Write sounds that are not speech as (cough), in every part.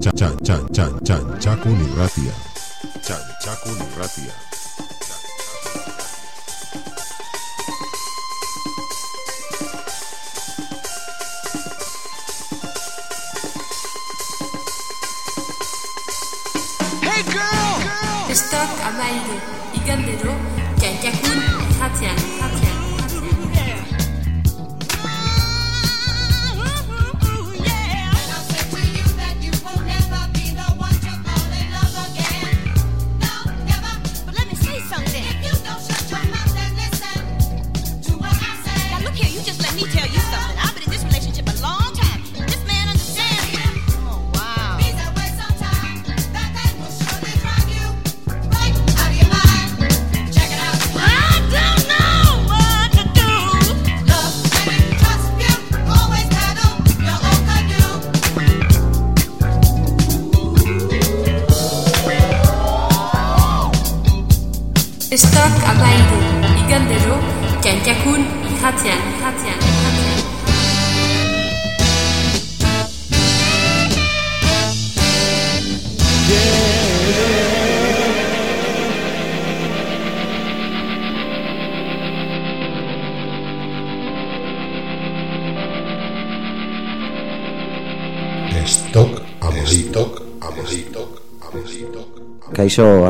Chan, chan, chan, chan, chan, chaco ni ratia. Chan, chaco ni ratia. Hey girl! Christophe Amaide, Igandero, Kakakun, Ratian.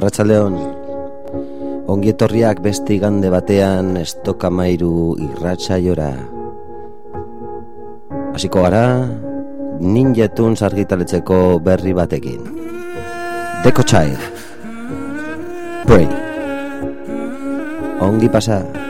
Arratsaldeon. Ongi etorriak beste igande batean estokamairu irratsaiora. Hasiko gara, ninjetun argitaletzeko berri batekin. Deco Child. Pray. Ongi pasa.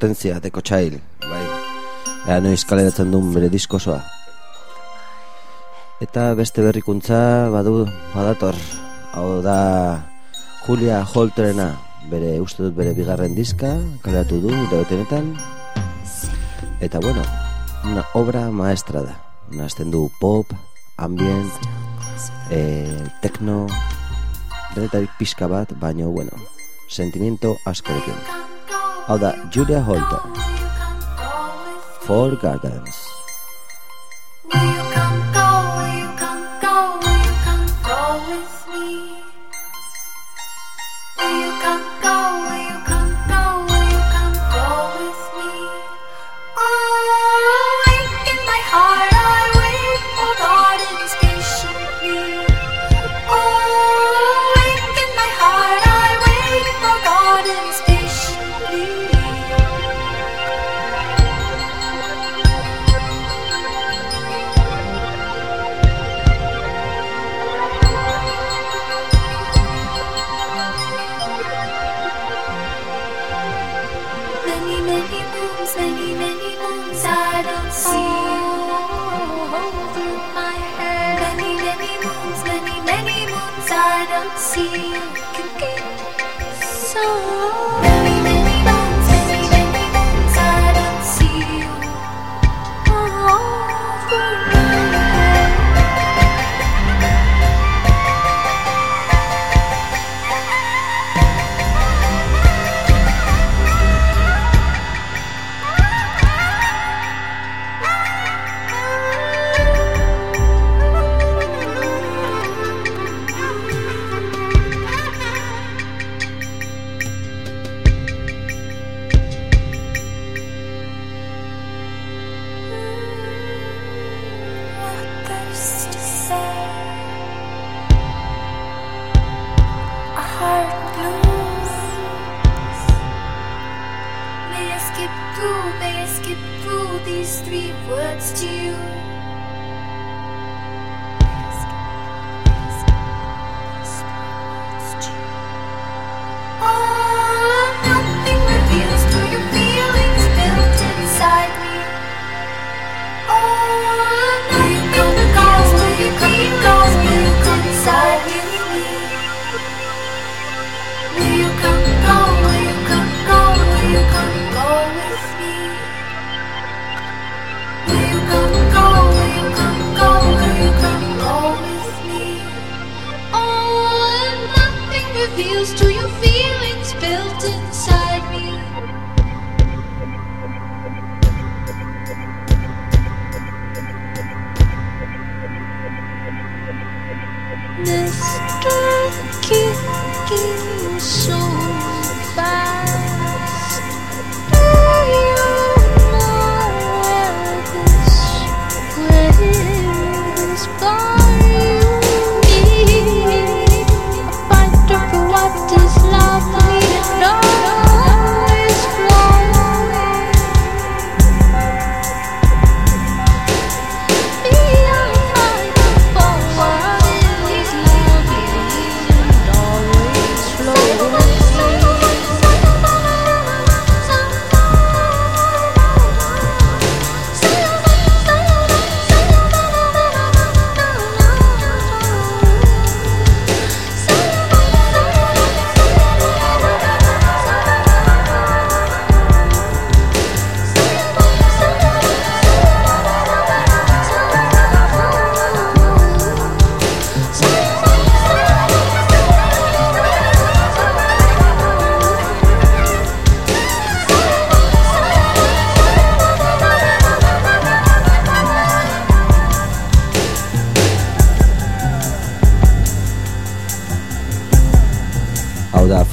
Potentzia deko txail, bai. Ea noiz kaleratzen duen bere diskosoa. Eta beste berrikuntza badu badator. Hau da Julia Holterena, bere uste dut bere bigarren diska, kaleratu du, deotenetan. Eta bueno, una obra maestra da. Nazten du pop, ambient, eh, techno, denetarik pixka bat, baina, bueno, sentimiento askorekin. Hau da, Julia Holter, Four Gardens. Will you come go?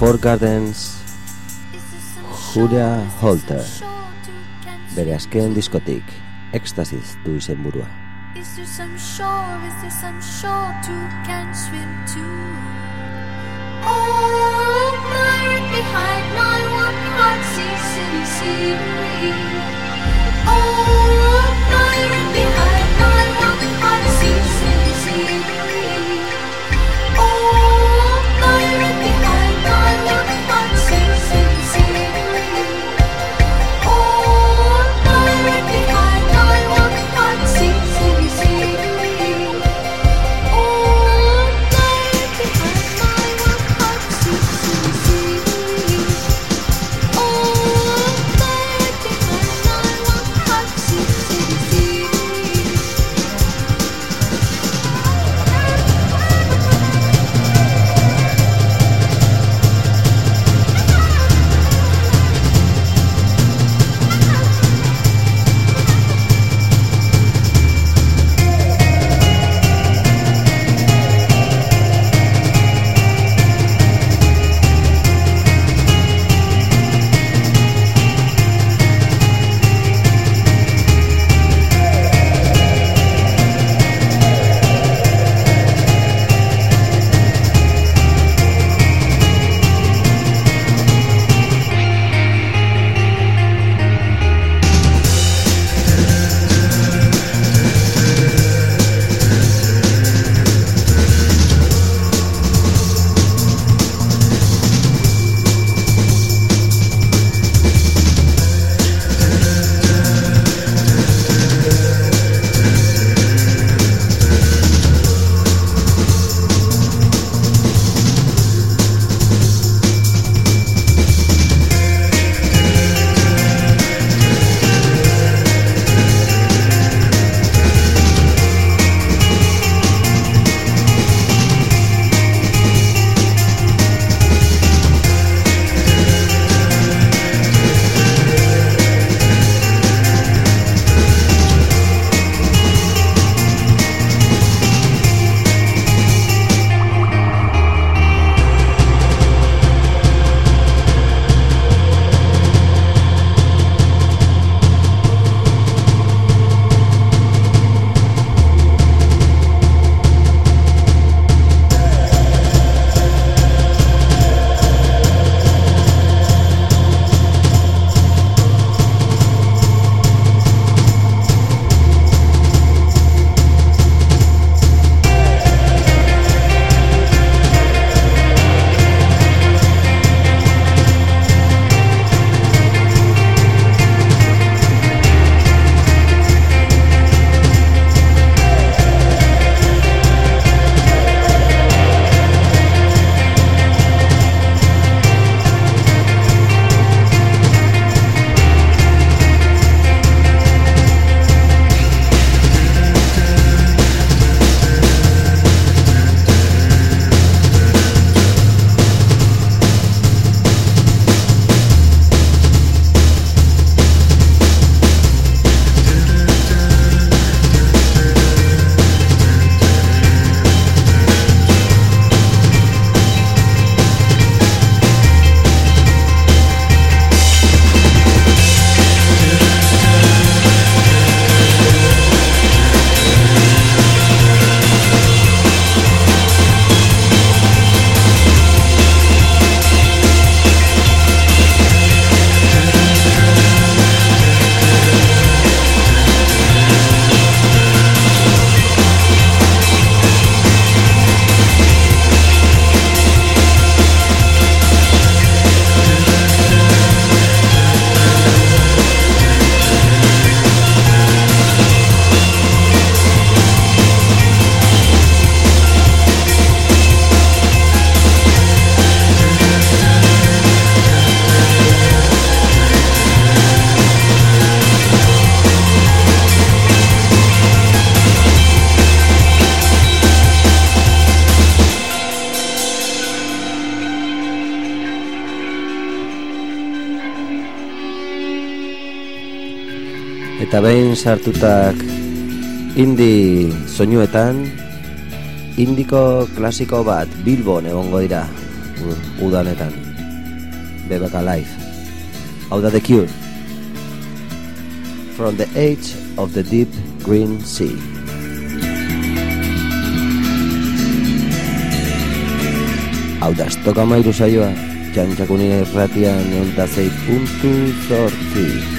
Four Gardens, Julia Holter, bere azken diskotik, ekstasiz du izen. Is there some shore? Is there some shore to can swim to? Oh, pirate behind my one heart sees city scenery. Oh, sartutak indi soinuetan indiko klasiko bat Bilbon egongo dira udanetan. Bebeka Live. Hau da The Cure. From the Edge of the Deep Green Sea. Hau da, estoka mairu saioa, txantxakuni erratian eonta zei puntu zortzi.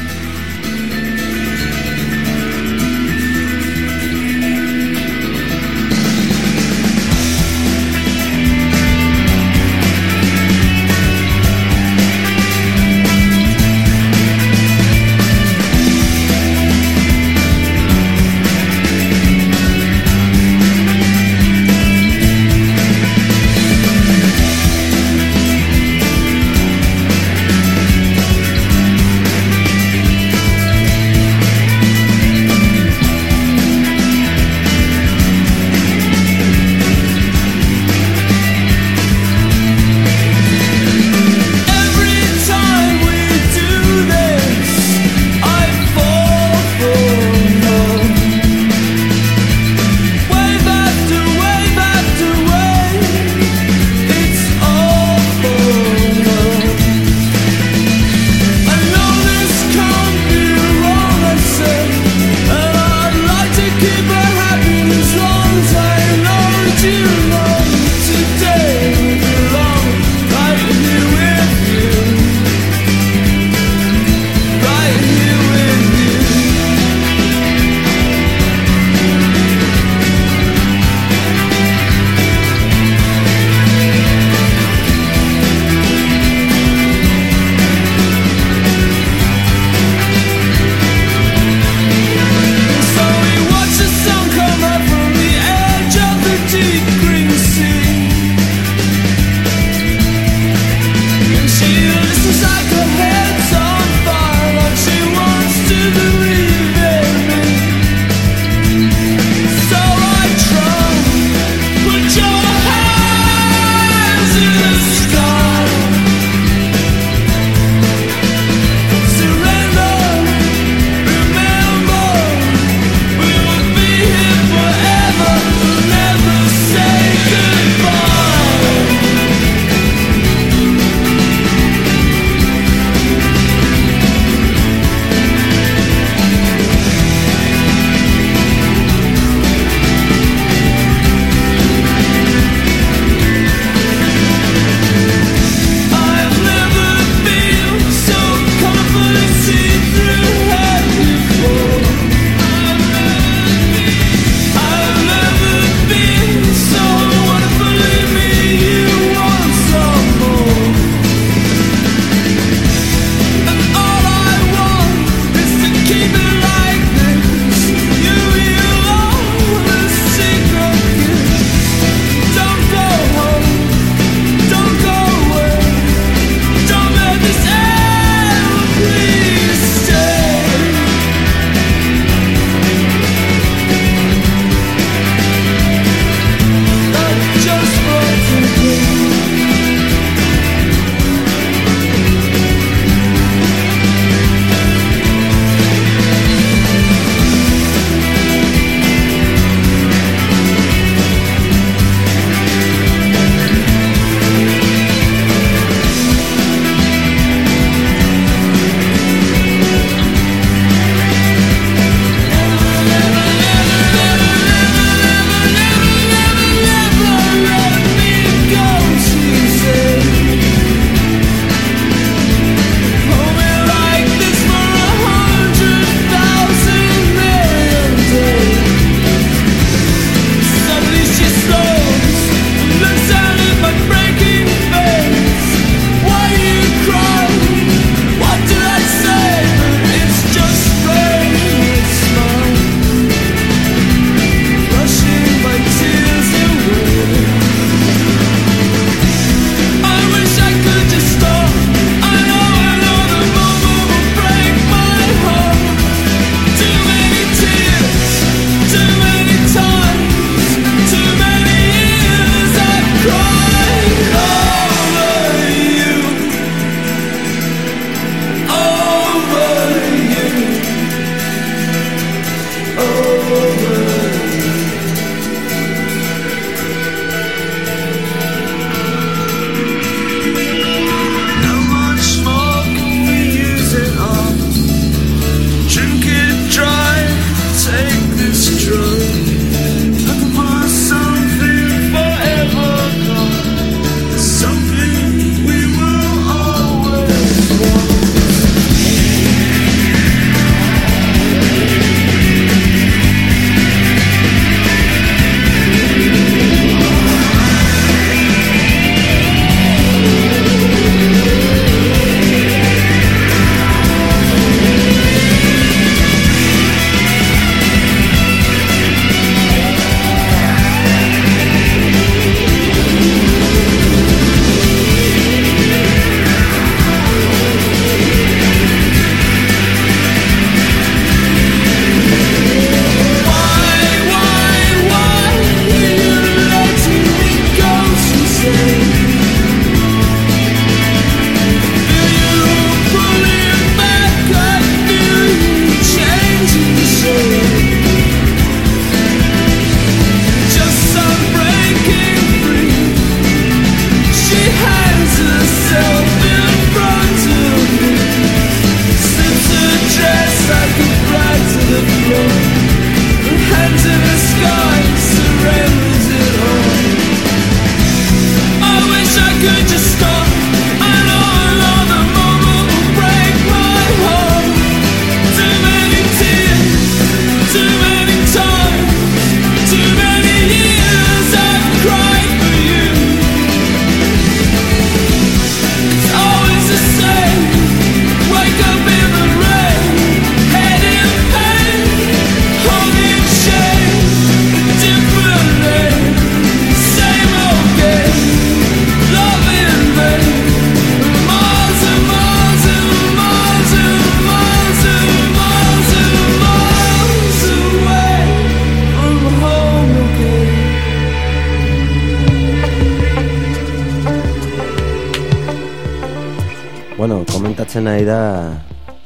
Nahi da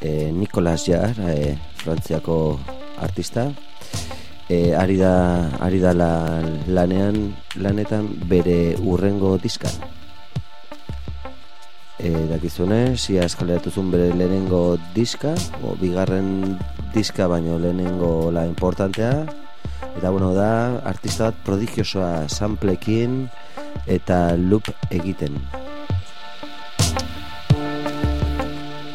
e, Nicolas Jar, e, frantziako artista. E, ari da, ari da la, lanean, lanetan bere urrengo diskan. E, dakizune, sia eskaleratu bere lehenengo diska, o, bigarren diska baino lehenengo la importantea. Eta bueno, da artista bat prodigiosoa samplekin eta loop egiten.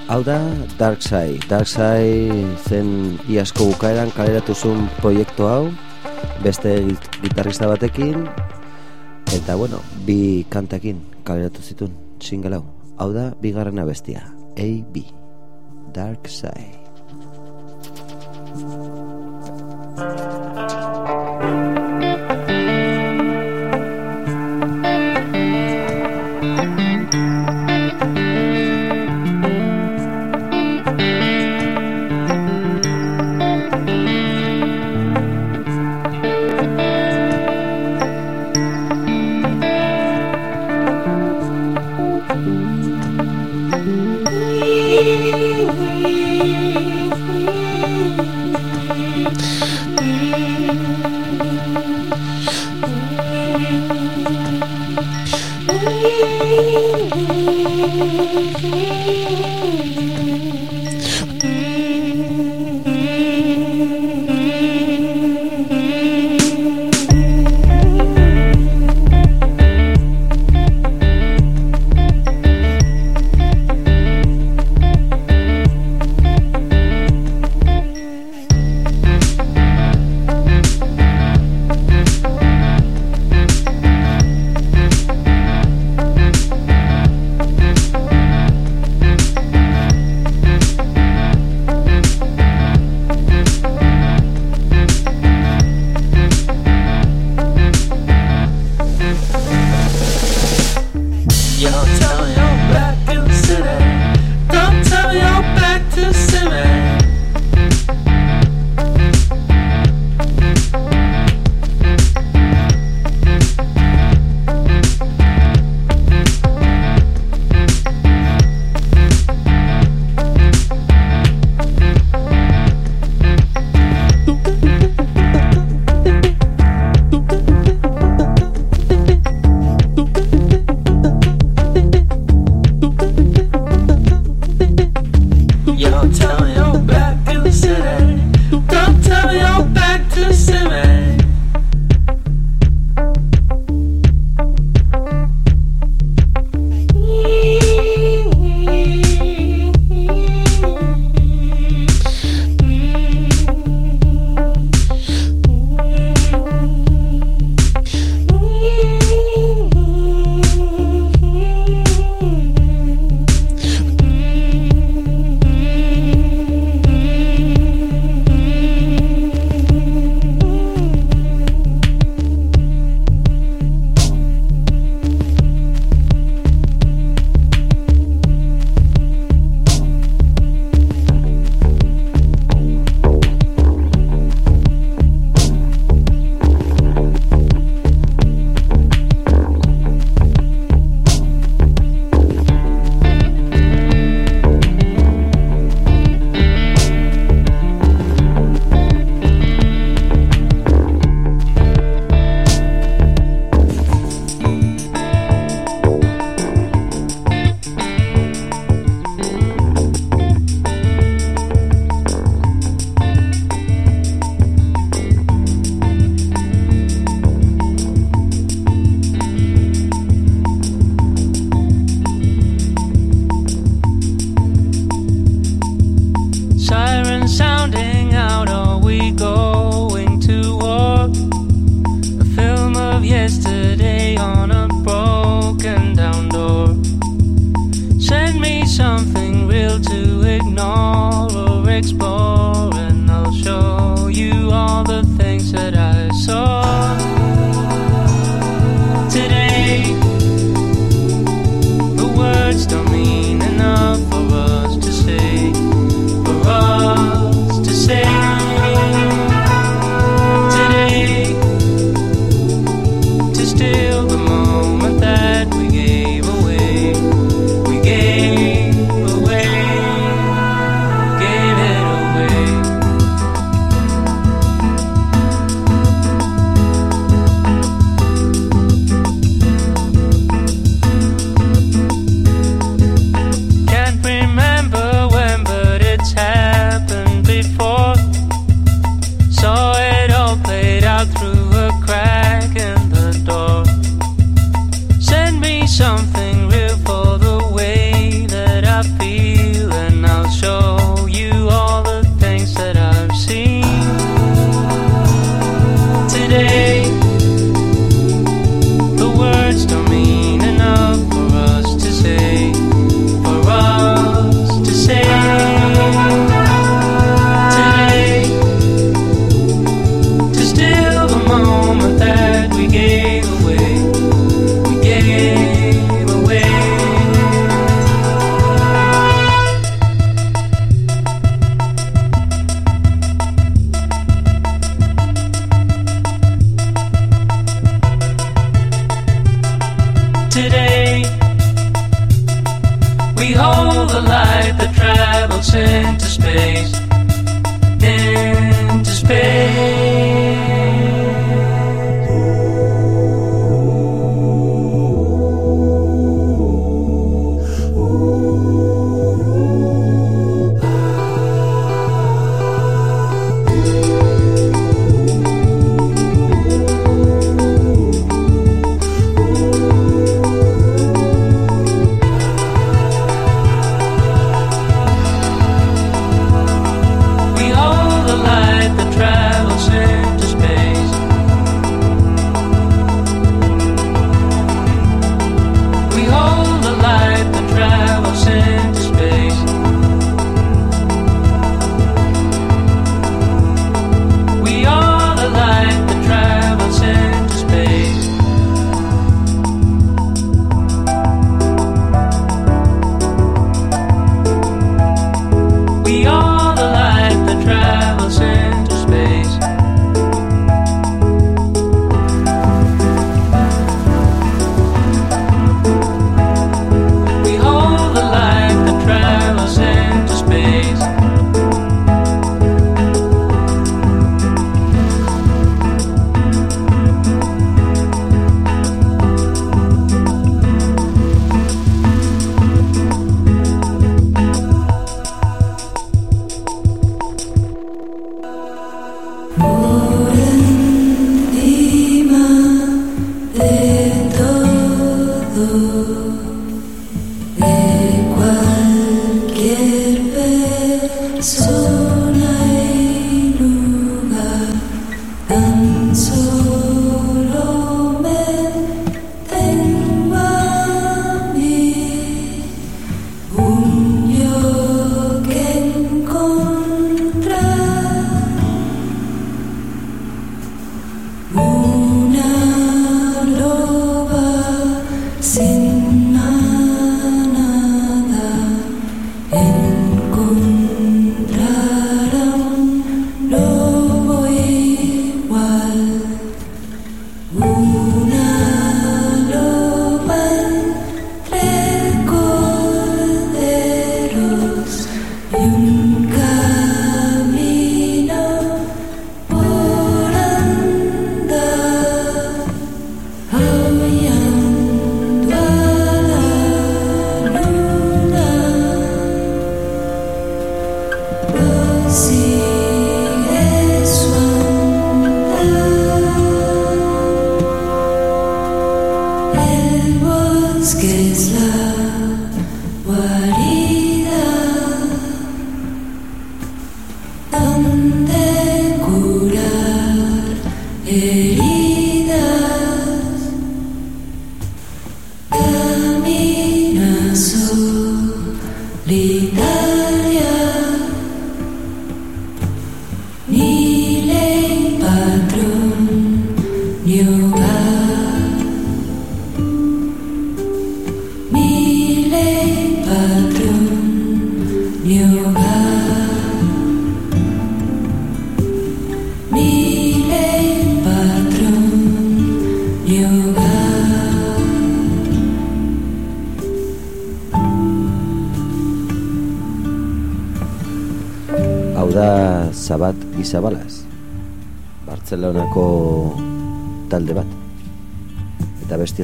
Hau da Dark Side. Dark Side zen iasko bukaeran kaleratu zuen proiektu hau, beste git- gitarrista batekin, eta bueno, bi kantakin kaleratu zituen single hau. Hau da bigarrena bestia, A-B, Dark Side.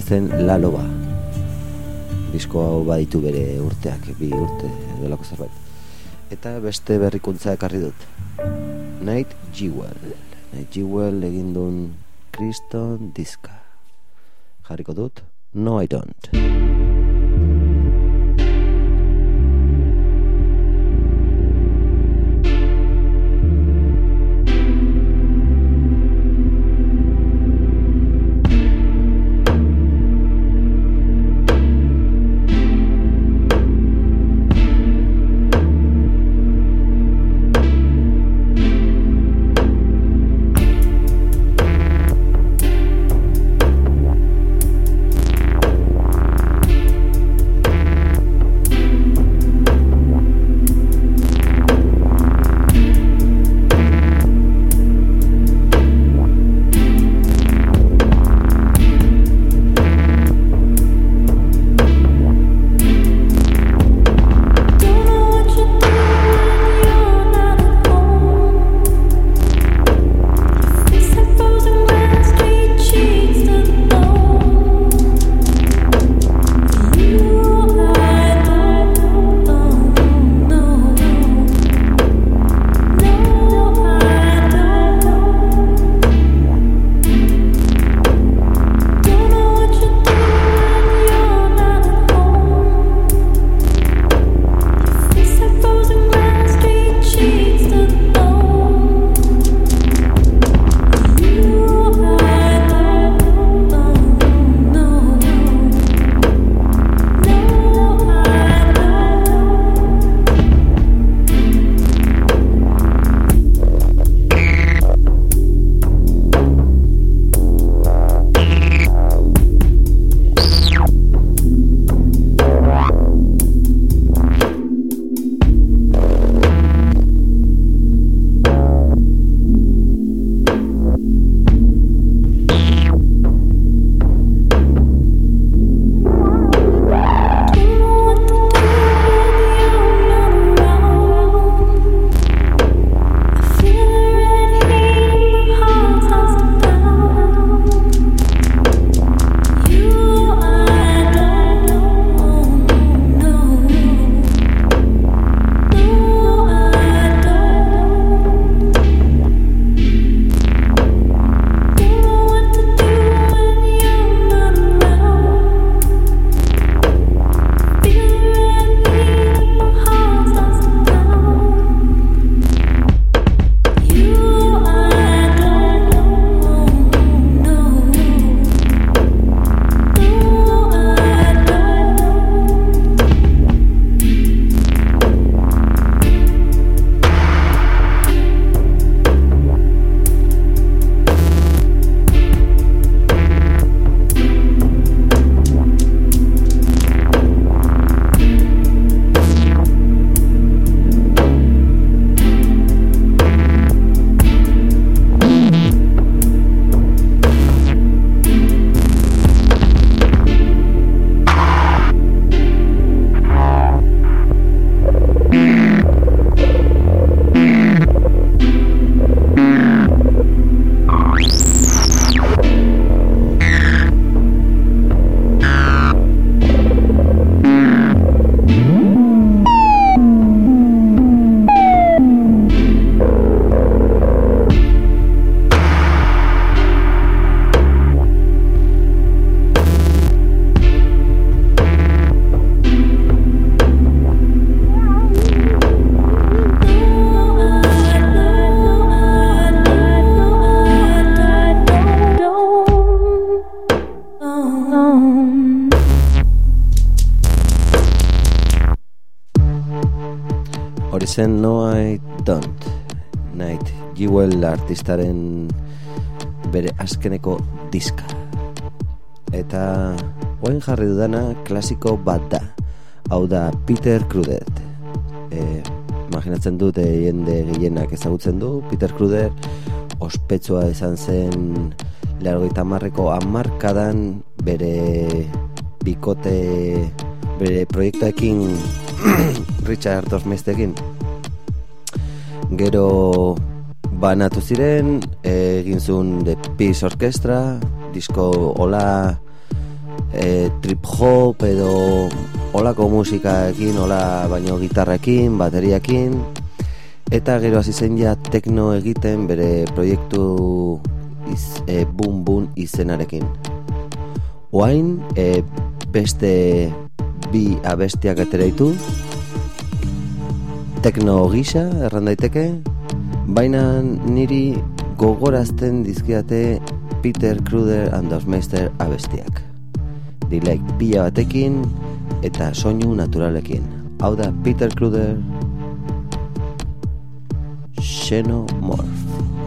zen La Loba. Disko hau baditu bere urteak, bi urte delako zerbait. Eta beste berrikuntza ekarri dut. Night Jewel. Night Jewel egin duen Kriston Diska. Jarriko dut, No I Don't. Artistaren bere azkeneko diska. Eta oain jarri dudana klasiko bat da. Hau da Peter Crudet e, imaginatzen dut e, jende gehienak ezagutzen du. Peter Cruder ospetsua izan zen largoita marreko amarkadan bere bikote bere proiektuekin (clears throat) Richard Osmestekin gero banatu ziren egin zuen The Peace Orchestra disko hola e, trip hop edo holako musikaekin hola baino gitarrekin, bateriakin. Eta gero hasi zen ja tekno egiten bere proiektu iz, e, bum bum izenarekin. Oain e, beste bi abestiak atera ditu. Tekno gisa erran daiteke baina niri gogorazten dizkiate Peter Kruder and the Meister abestiak. Dilek pila batekin eta soinu naturalekin. Hau da Peter Kruder Xenomorph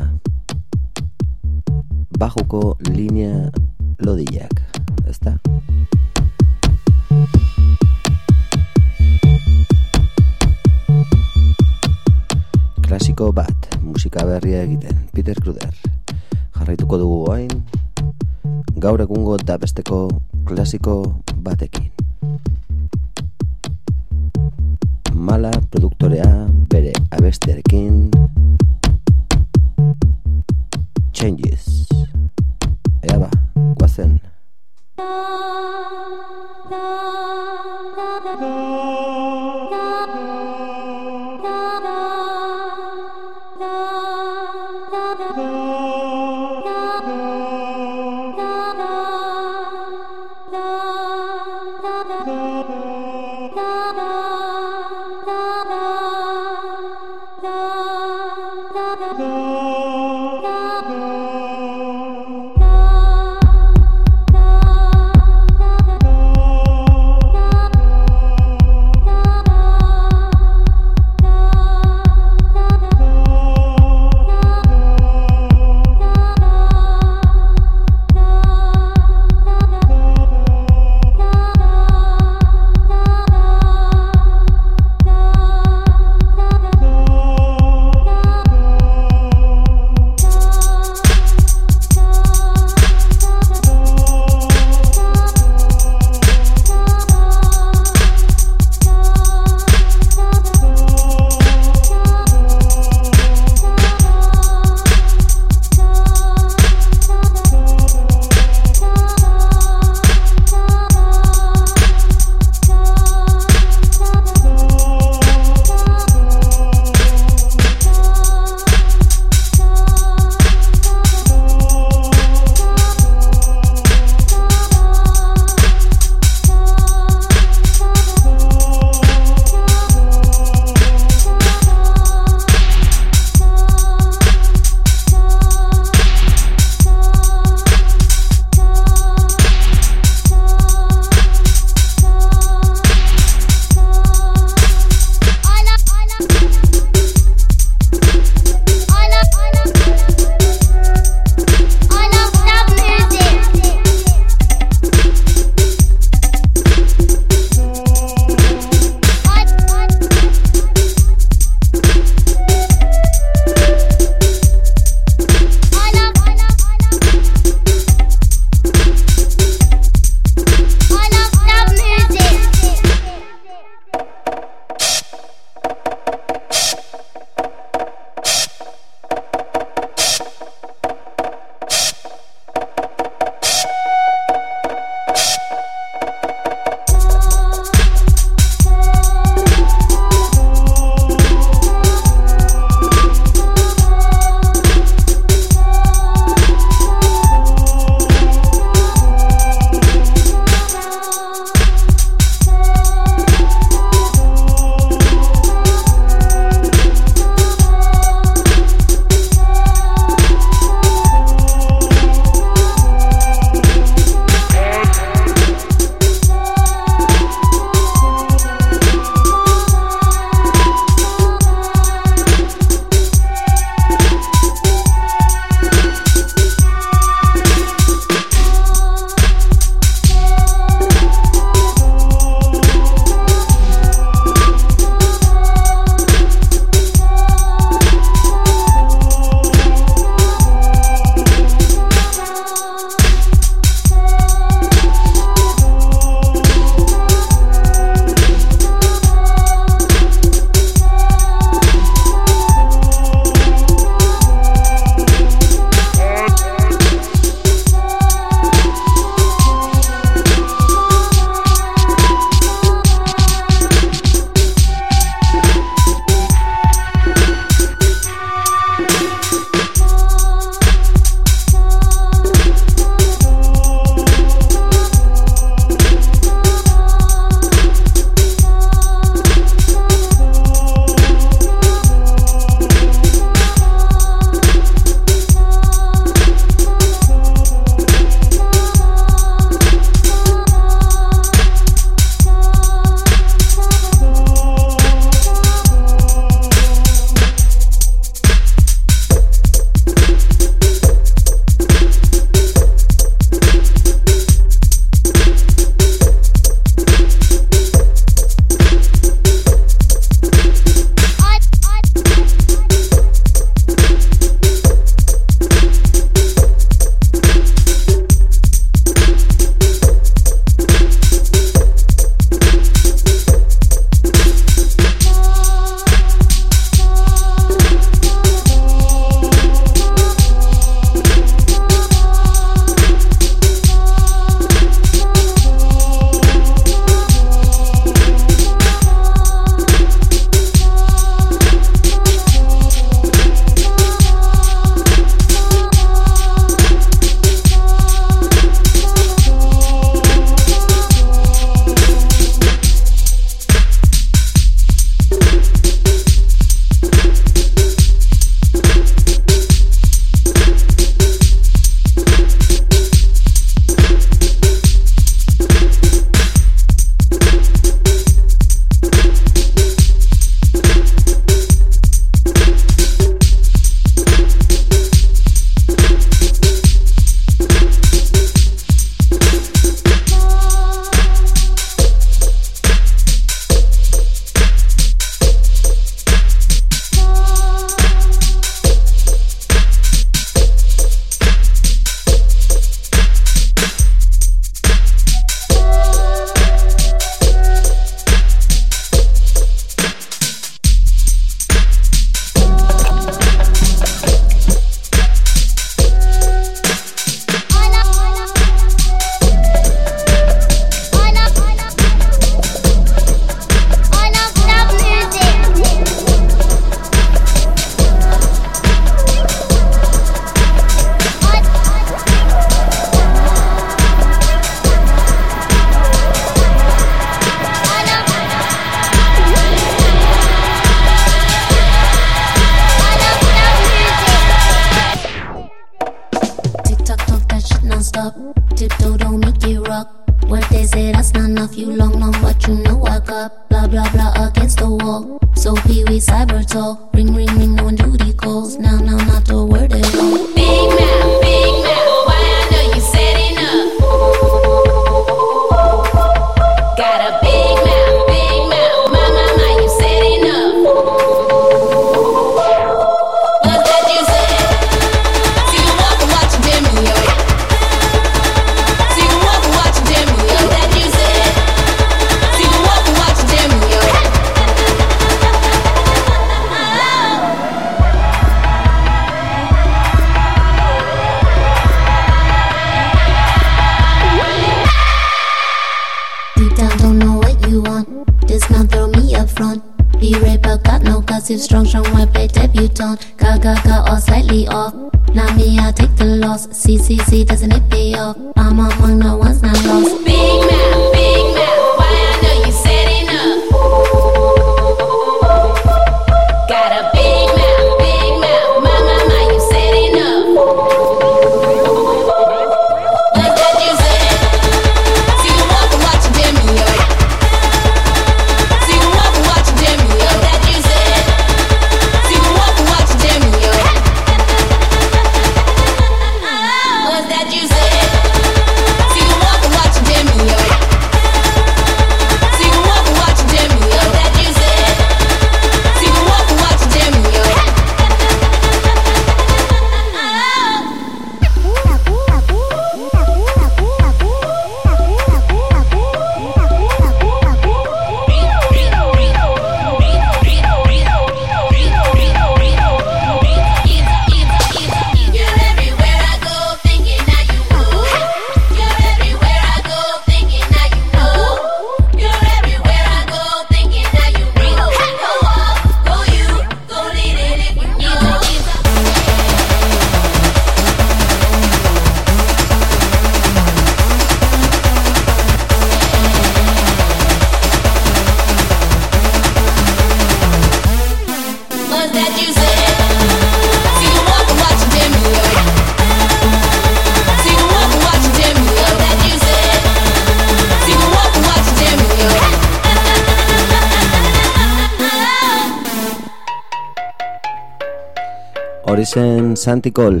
Parisen Santikol.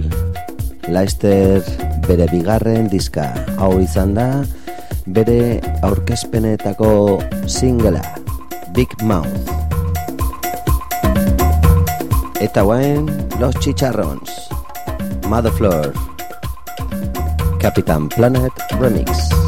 Laister bere bigarren diska. Hau izan da bere aurkezpenetako singela Big Mouth. Eta guen Los Chicharrons Motherfloor Captain Planet Remix Planet Remix.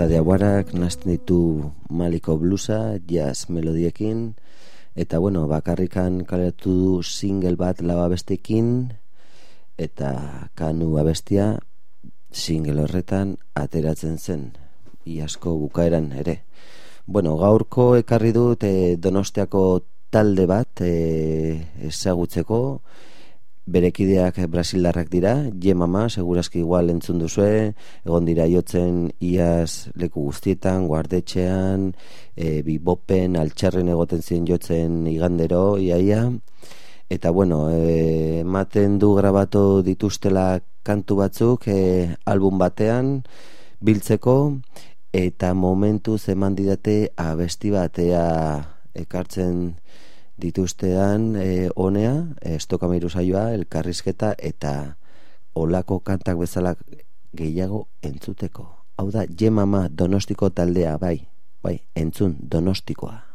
Fatuma eta Diaguarak nazten ditu Maliko blusa Jazz melodiekin. Eta bueno, bakarrikan kaleratu du single bat laba bestekin Eta Kanua bestia single horretan ateratzen zen. Iazko bukaeran ere. Bueno, gaurko ekarri dut eh, Donostiako talde bat eh, ezagutzeko berekideak brasilarrak dira. Jemama, segurazki igual entzun duzue. Egon dira jotzen iaz leku guztietan, guardetxean e, bibopen, altxarren egoten ziren jotzen igandero iaia eta bueno e, ematen du grabatu dituztela kantu batzuk e, album batean biltzeko. Eta momentu eman didate abesti batea ekartzen dituztean e, honea, e, estokamiru saioa, elkarrizketa eta olako kantak bezala gehiago entzuteko. Hau da, jemama donostiko taldea, bai, bai, entzun donostikoa.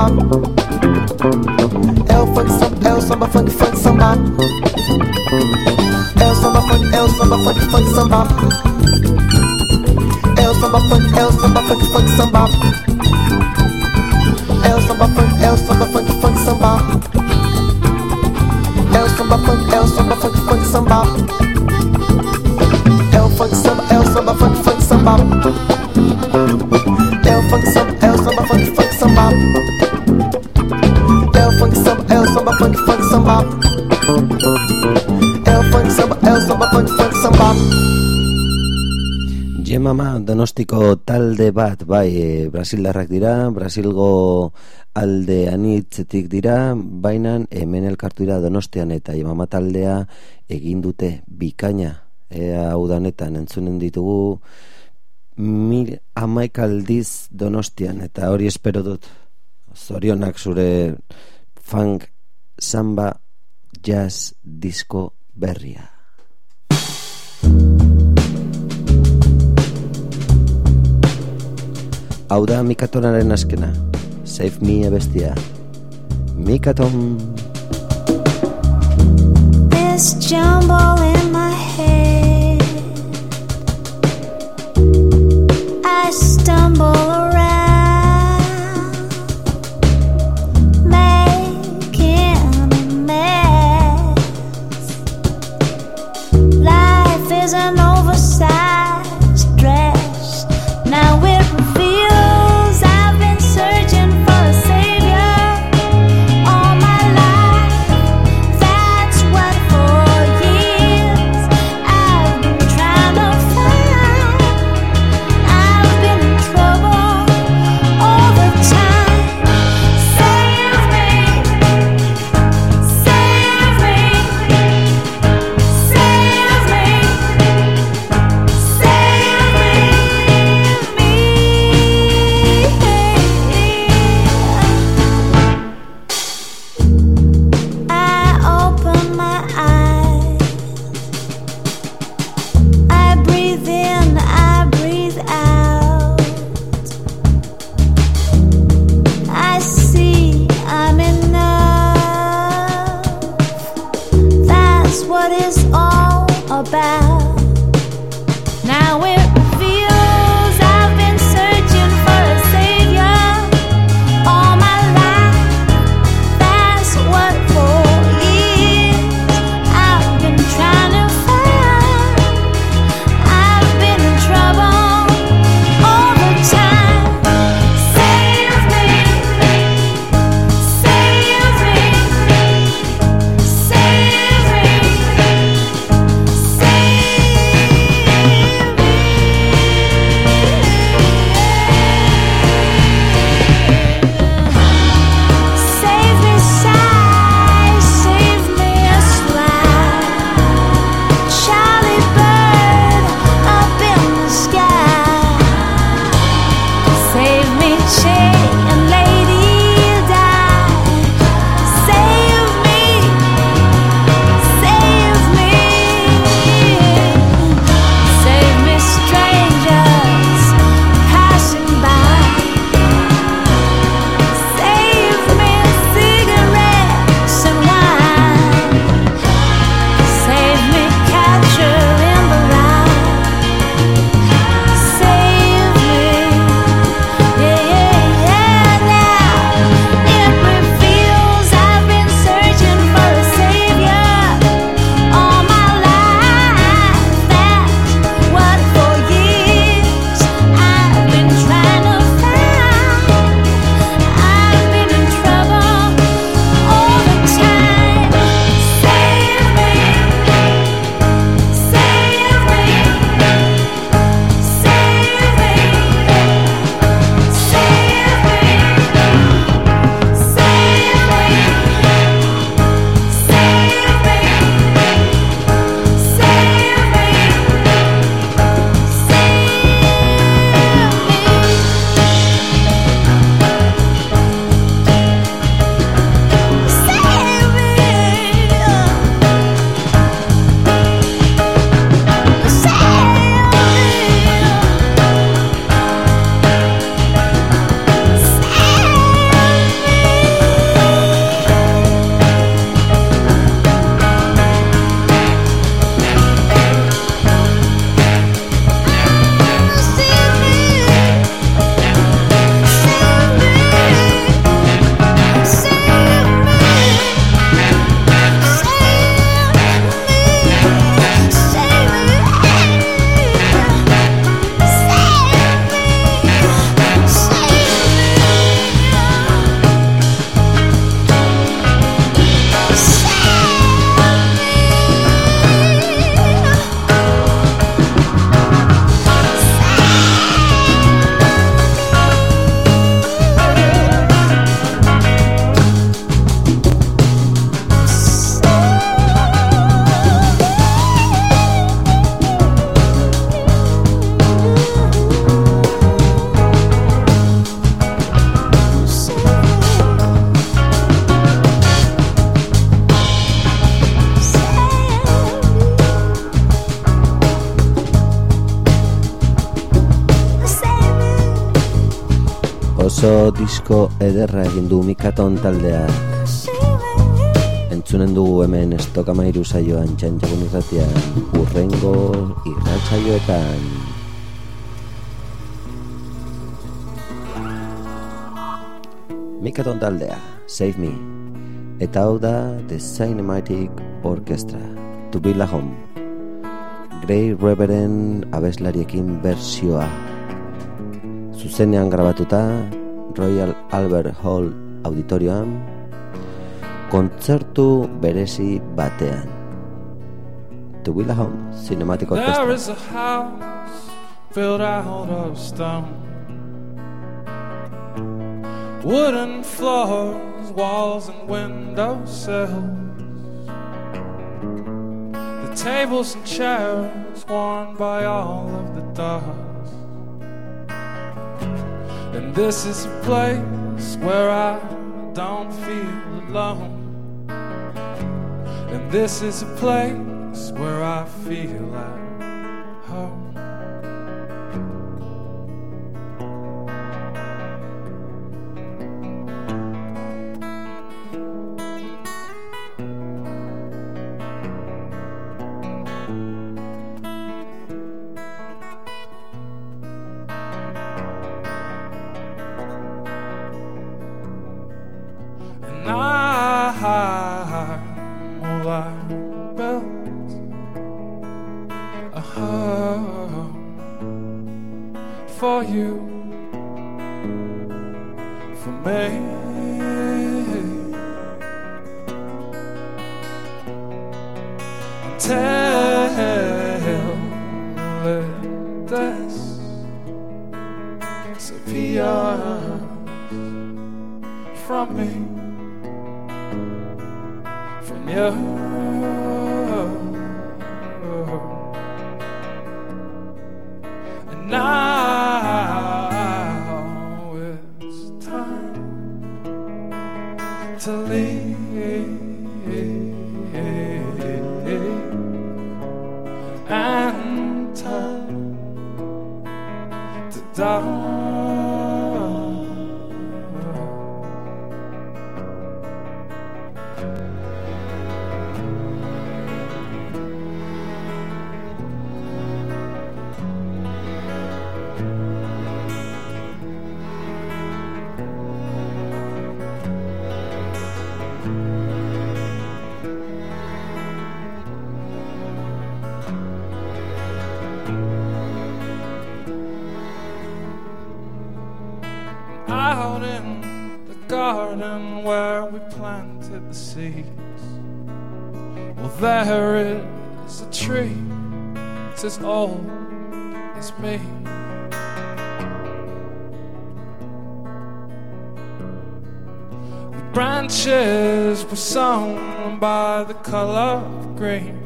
samba. É o funk, samba, é o samba, funk, funk, samba. É o samba, funk, é o samba, funk, funk, samba. É o samba, funk, é o samba, funk, funk, samba. É o samba, funk. mama donostiko talde bat bai e, brasildarrak dira brasilgo alde anitzetik dira baina hemen elkartu dira donostian eta e, taldea egin dute bikaina. Ea hau danetan entzunen ditugu mil amaik aldiz donostian eta hori espero dut. Zorionak zure funk samba jazz disco berria. Hau da Mikatonaren askena. Save me abestia Mikaton. This jumble in my head. I stumble about. Du Mikaton taldea. Entzunen dugu hemen estokamairu saioan txantxakun irratian, urrengo irratsaioetan. Mikaton taldea, Save Me. Eta hau da The Cinematic Orchestra, To Be La Home. Grey Reverend abeslariekin bersioa. Zuzenean grabatuta Royal Albert Hall auditorioan kontzertu berezi batean. To La Home Cinematic There Orchestra. is a house built out of stone. Wooden floors, walls, and window sills. The tables and chairs worn by all of the dust. And this is a place where I don't feel alone. And this is a place where I feel at home. From me, from you. Branches were sown by the color of green,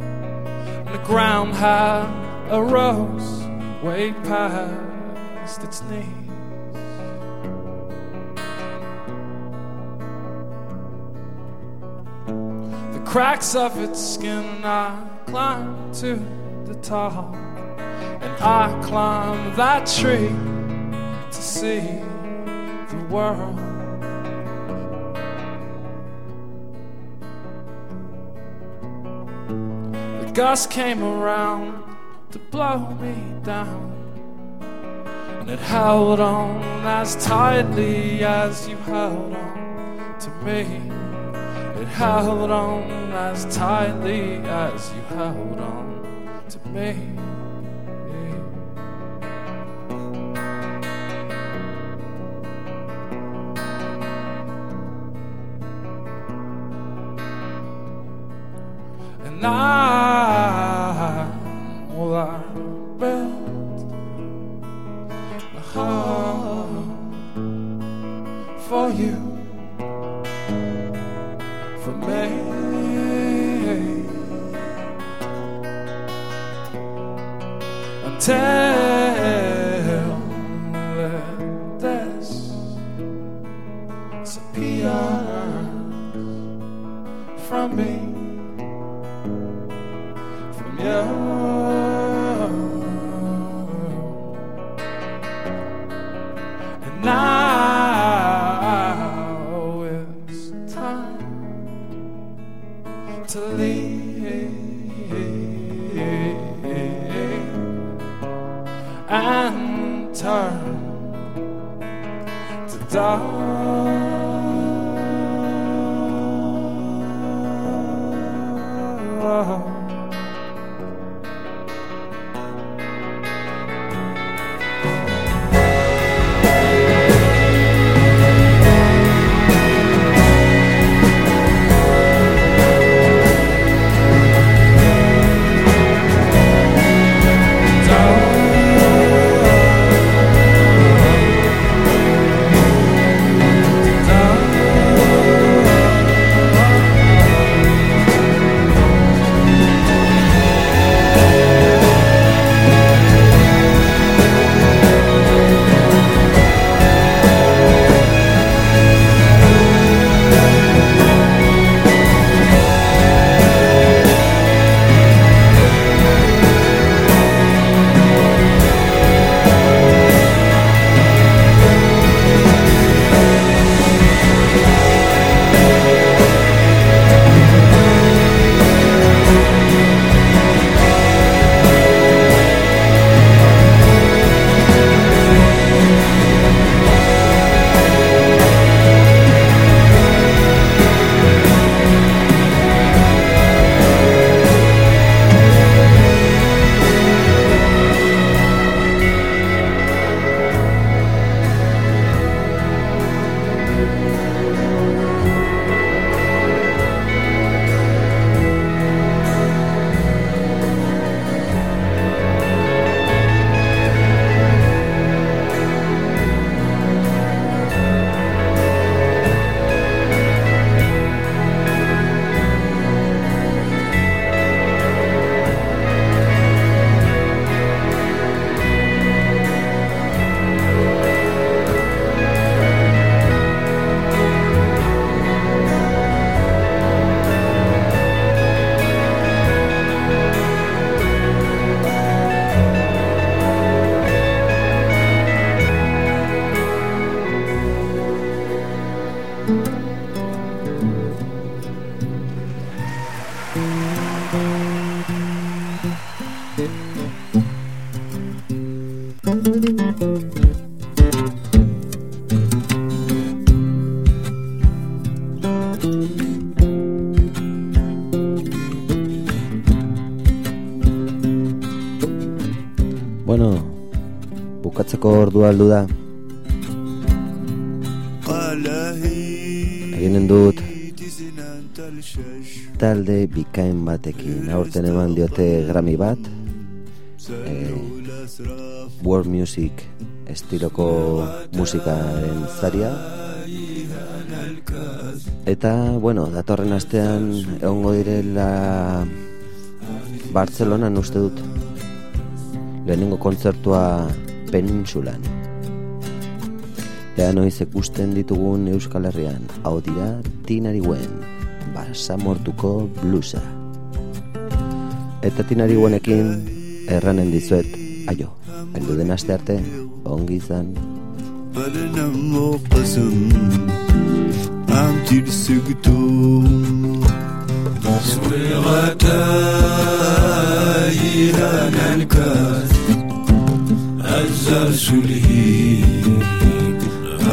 and the ground had a rose way past its knees. the cracks of its skin. I climb to the top, and I climb that tree to see the world. Gust came around to blow me down. And it held on as tightly as you held on to me. It held on as tightly as you held on to me. And I, well, I built a home for you for me. Until bukatzeko ordua aldu da. Eginen dut talde bikain batekin. Aurten eman diote Grammy bat. Eh, world music estiloko musikaren zaria. Eta, bueno, datorren astean egongo direla Bartzelonan uste dut lehenengo kontzertua penintsulan Ea noiz ikusten ditugun Euskal Herrian, hau dira tinariuen, basamortuko blusa. Eta tinariuenekin erranen dizuet, aio, heldu den aste arte, ongi izan. فلنا مقسم أمتي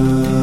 love.